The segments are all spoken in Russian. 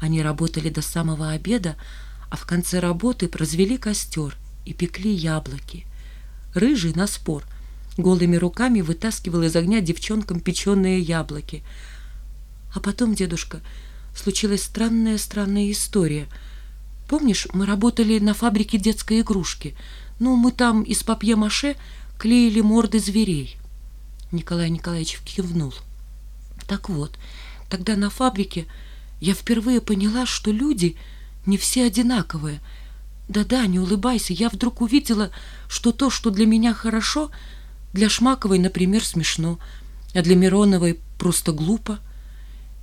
Они работали до самого обеда, а в конце работы развели костер и пекли яблоки. Рыжий на спор голыми руками вытаскивал из огня девчонкам печеные яблоки. А потом, дедушка, случилась странная-странная история. Помнишь, мы работали на фабрике детской игрушки? Ну, мы там из папье-маше клеили морды зверей. Николай Николаевич кивнул. Так вот, тогда на фабрике я впервые поняла, что люди не все одинаковые. Да-да, не улыбайся, я вдруг увидела, что то, что для меня хорошо, для Шмаковой, например, смешно, а для Мироновой просто глупо.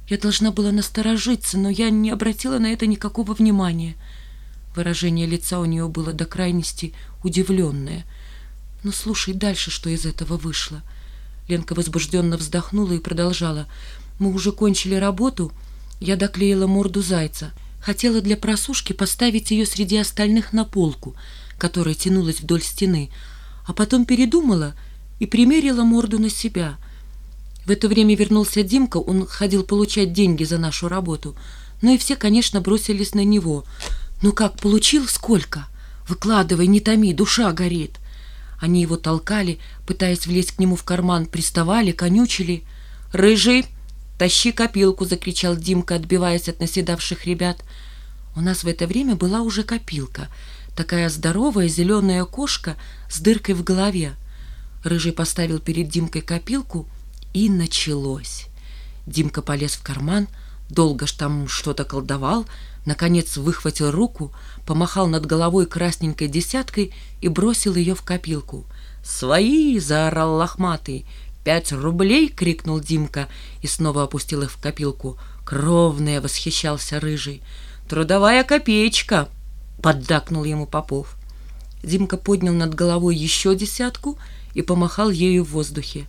Я должна была насторожиться, но я не обратила на это никакого внимания. Выражение лица у нее было до крайности удивленное. Но слушай дальше, что из этого вышло. Ленка возбужденно вздохнула и продолжала. Мы уже кончили работу, я доклеила морду зайца. Хотела для просушки поставить ее среди остальных на полку, которая тянулась вдоль стены, а потом передумала и примерила морду на себя. В это время вернулся Димка, он ходил получать деньги за нашу работу. Ну и все, конечно, бросились на него. «Ну как, получил? Сколько? Выкладывай, не томи, душа горит!» Они его толкали, пытаясь влезть к нему в карман, приставали, конючили. «Рыжий, тащи копилку!» — закричал Димка, отбиваясь от наседавших ребят. У нас в это время была уже копилка, такая здоровая зеленая кошка с дыркой в голове. Рыжий поставил перед Димкой копилку, и началось. Димка полез в карман, долго ж там что-то колдовал, наконец выхватил руку, помахал над головой красненькой десяткой и бросил ее в копилку. «Свои!» — заорал лохматый. «Пять рублей!» — крикнул Димка и снова опустил их в копилку. «Кровная!» — восхищался Рыжий. «Трудовая копеечка!» — поддакнул ему Попов. Димка поднял над головой еще десятку и помахал ею в воздухе.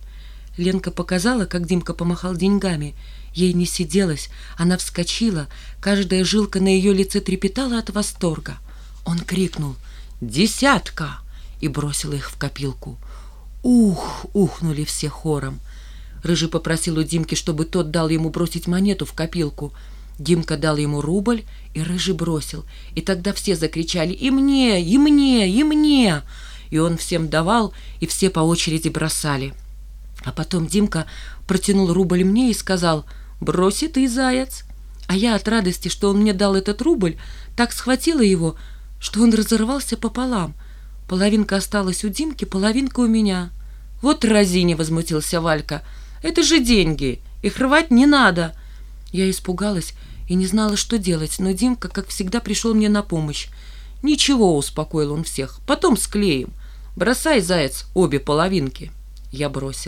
Ленка показала, как Димка помахал деньгами. Ей не сиделось, она вскочила, каждая жилка на ее лице трепетала от восторга. Он крикнул «Десятка!» и бросил их в копилку. «Ух!» — ухнули все хором. Рыжий попросил у Димки, чтобы тот дал ему бросить монету в копилку. Димка дал ему рубль, и Рыжий бросил. И тогда все закричали «И мне! И мне! И мне!» И он всем давал, и все по очереди бросали. А потом Димка протянул рубль мне и сказал «Брось и ты, заяц». А я от радости, что он мне дал этот рубль, так схватила его, что он разорвался пополам. Половинка осталась у Димки, половинка у меня. «Вот разине!» — возмутился Валька. «Это же деньги, их рвать не надо!» Я испугалась и не знала, что делать, но Димка, как всегда, пришел мне на помощь. «Ничего», — успокоил он всех, — «потом склеим. Бросай, заяц, обе половинки». Я бросил.